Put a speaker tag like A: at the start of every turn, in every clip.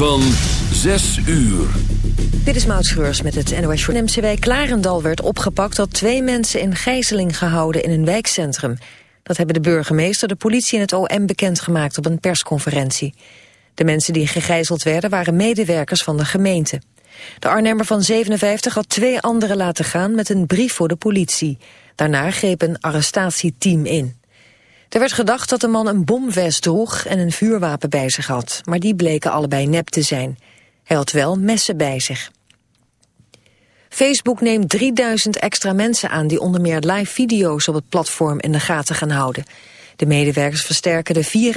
A: van 6 uur.
B: Dit is Maud Schreurs met het NOS Journal. MCW Klarendal werd opgepakt dat twee mensen in gijzeling gehouden in een wijkcentrum. Dat hebben de burgemeester, de politie en het OM bekendgemaakt op een persconferentie. De mensen die gegijzeld werden waren medewerkers van de gemeente. De Arnhemmer van 57 had twee anderen laten gaan met een brief voor de politie. Daarna greep een arrestatieteam in. Er werd gedacht dat de man een bomvest droeg en een vuurwapen bij zich had, maar die bleken allebei nep te zijn. Hij had wel messen bij zich. Facebook neemt 3000 extra mensen aan die onder meer live video's op het platform in de gaten gaan houden. De medewerkers versterken de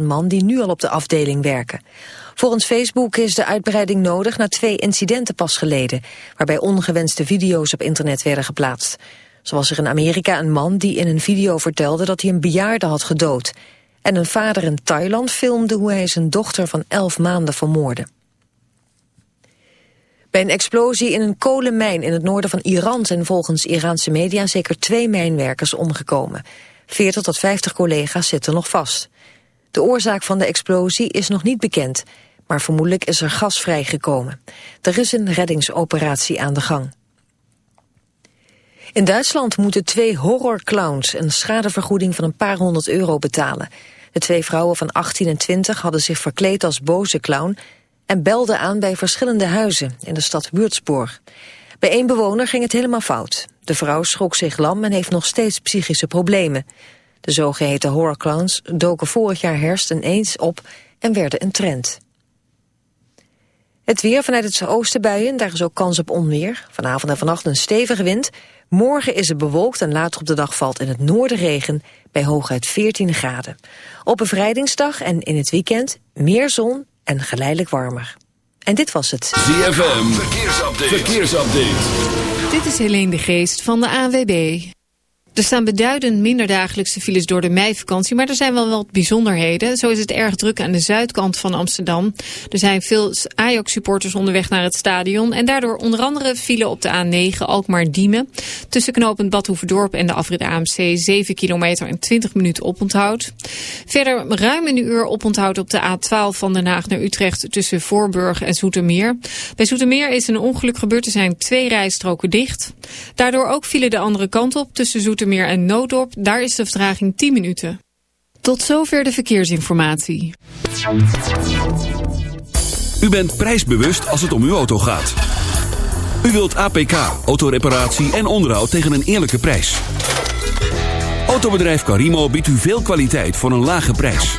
B: 4.500 man die nu al op de afdeling werken. Volgens Facebook is de uitbreiding nodig na twee incidenten pas geleden, waarbij ongewenste video's op internet werden geplaatst. Zo was er in Amerika een man die in een video vertelde dat hij een bejaarde had gedood. En een vader in Thailand filmde hoe hij zijn dochter van 11 maanden vermoordde. Bij een explosie in een kolenmijn in het noorden van Iran zijn volgens Iraanse media zeker twee mijnwerkers omgekomen. 40 tot 50 collega's zitten nog vast. De oorzaak van de explosie is nog niet bekend, maar vermoedelijk is er gas vrijgekomen. Er is een reddingsoperatie aan de gang. In Duitsland moeten twee horrorclowns een schadevergoeding van een paar honderd euro betalen. De twee vrouwen van 18 en 20 hadden zich verkleed als boze clown en belden aan bij verschillende huizen in de stad Würzburg. Bij één bewoner ging het helemaal fout. De vrouw schrok zich lam en heeft nog steeds psychische problemen. De zogeheten horrorclowns doken vorig jaar herfst ineens op en werden een trend. Het weer vanuit het oosten buien, daar is ook kans op onweer. Vanavond en vannacht een stevige wind. Morgen is het bewolkt en later op de dag valt in het noorden regen bij hooguit 14 graden. Op bevrijdingsdag en in het weekend meer zon en geleidelijk warmer. En dit was het.
A: ZFM, verkeersupdate. verkeersupdate.
C: Dit is Helene de Geest van de AWB. Er staan beduidend minder dagelijkse files door de meivakantie, maar er zijn wel wat bijzonderheden. Zo is het erg druk aan de zuidkant van Amsterdam. Er zijn veel Ajax-supporters onderweg naar het stadion en daardoor onder andere file op de A9 Alkmaar-Diemen. Tussen knooppunt Badhoevedorp en de afrit AMC 7 kilometer en 20 minuten oponthoud. Verder ruim een uur oponthoud op de A12 van Den Haag naar Utrecht tussen Voorburg en Zoetermeer. Bij Zoetermeer is een ongeluk gebeurd, er zijn twee rijstroken dicht. Daardoor ook file de andere kant op tussen Zoetermeer Zoetermeer en Noodorp, daar is de vertraging 10 minuten. Tot zover de verkeersinformatie.
A: U bent prijsbewust als het om uw auto gaat. U wilt APK, autoreparatie en onderhoud tegen een eerlijke prijs. Autobedrijf Carimo biedt u veel kwaliteit voor een lage prijs.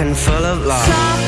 D: And
E: full of love.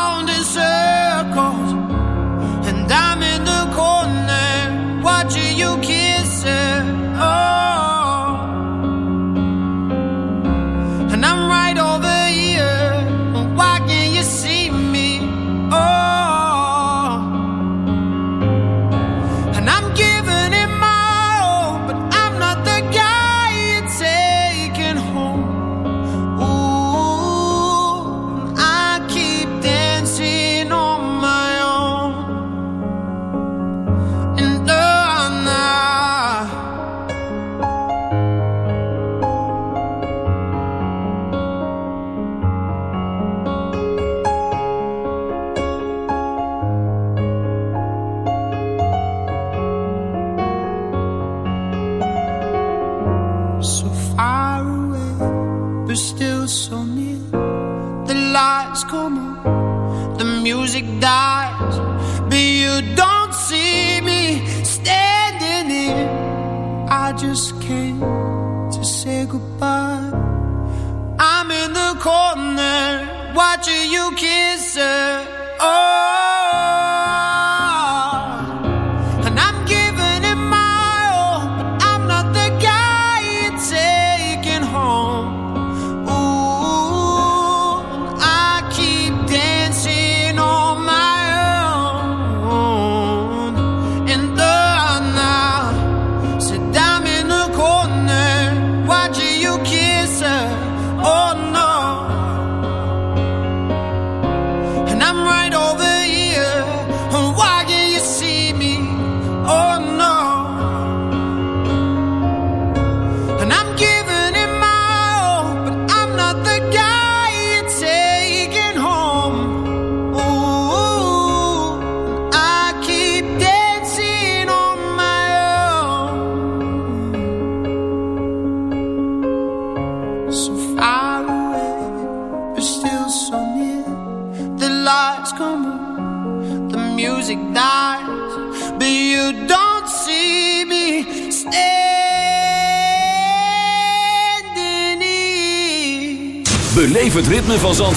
F: God.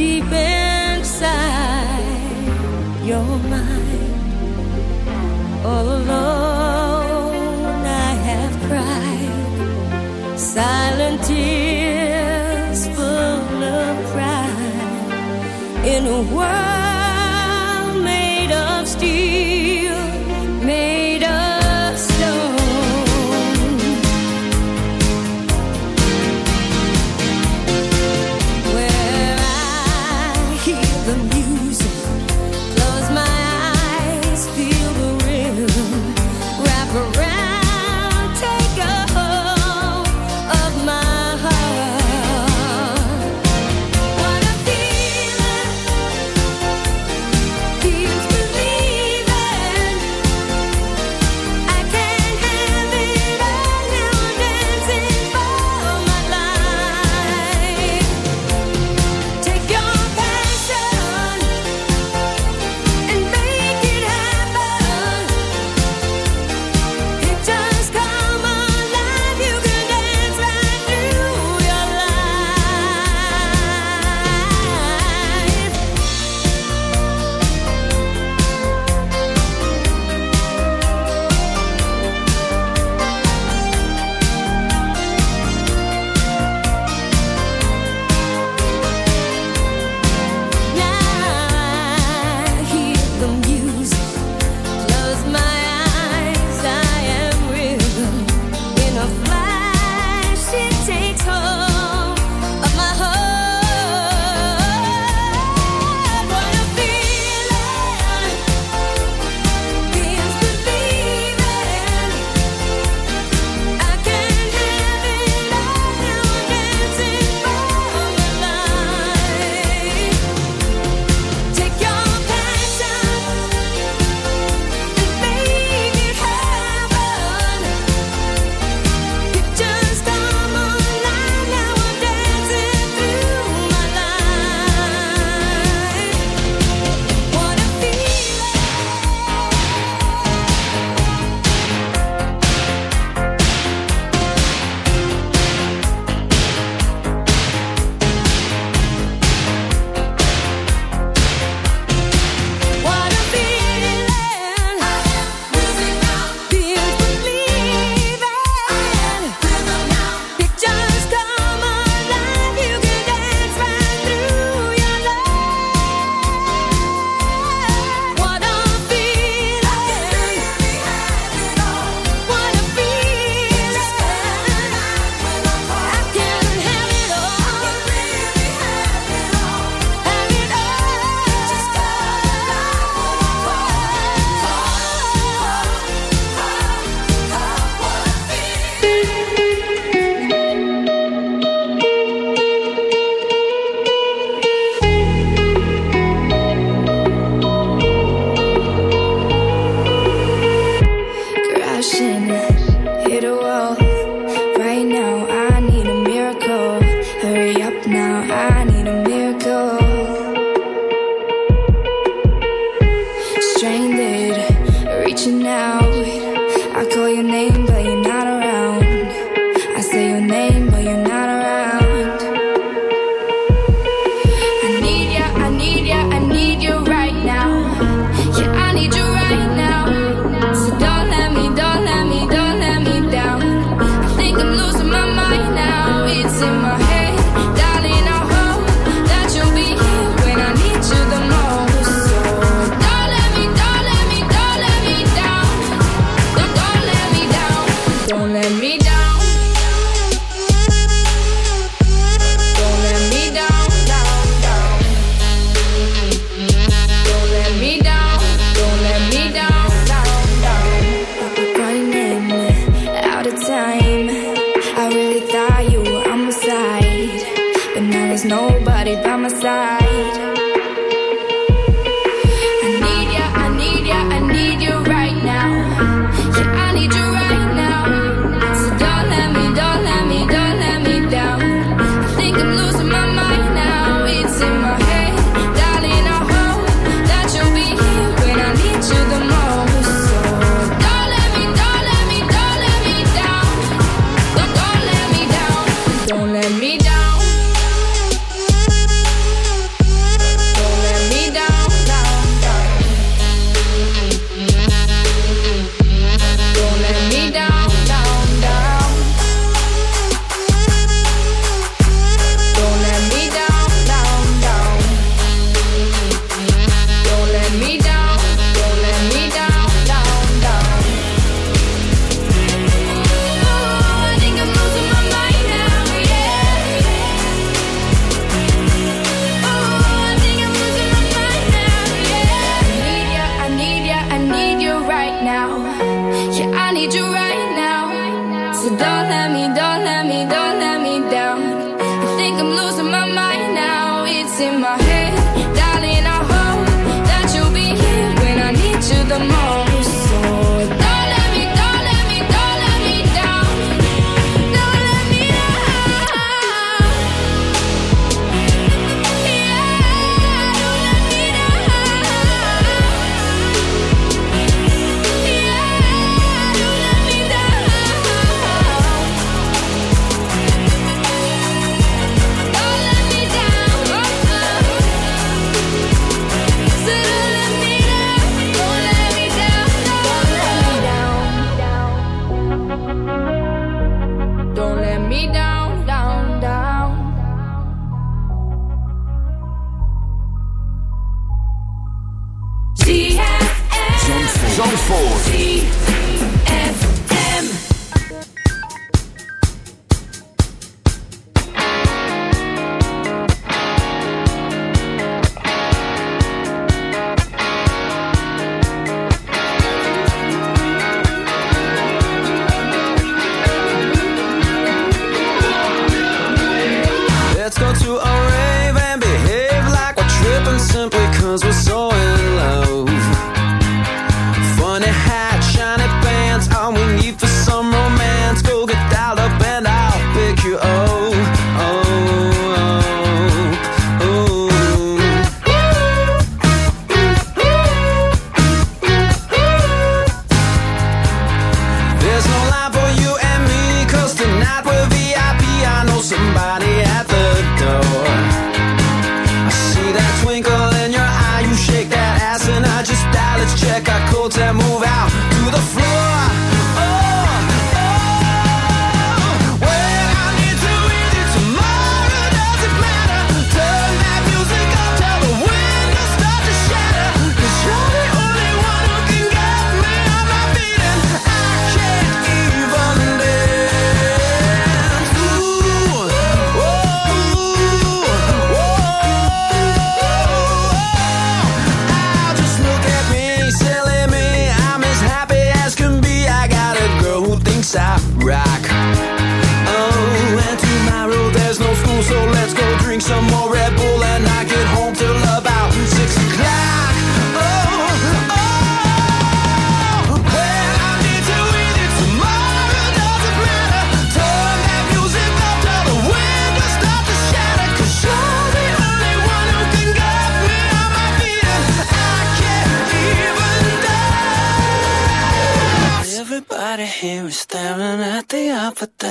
D: deep inside your mind. All alone, I have cried silent tears full of pride in a world.
G: now. Yeah, I need you right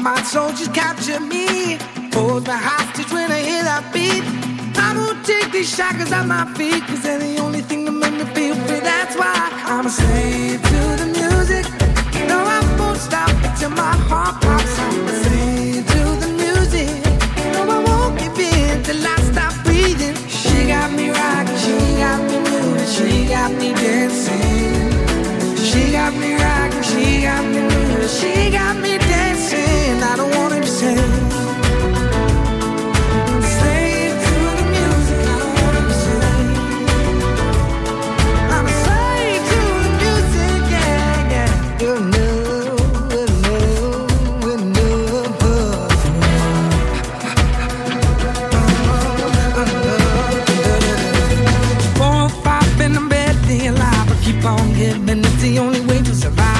H: my soldiers capture me.
I: Hold my hostage when I hear that beat. I won't take these shackles off my feet. keep on giving. It's the only way to survive.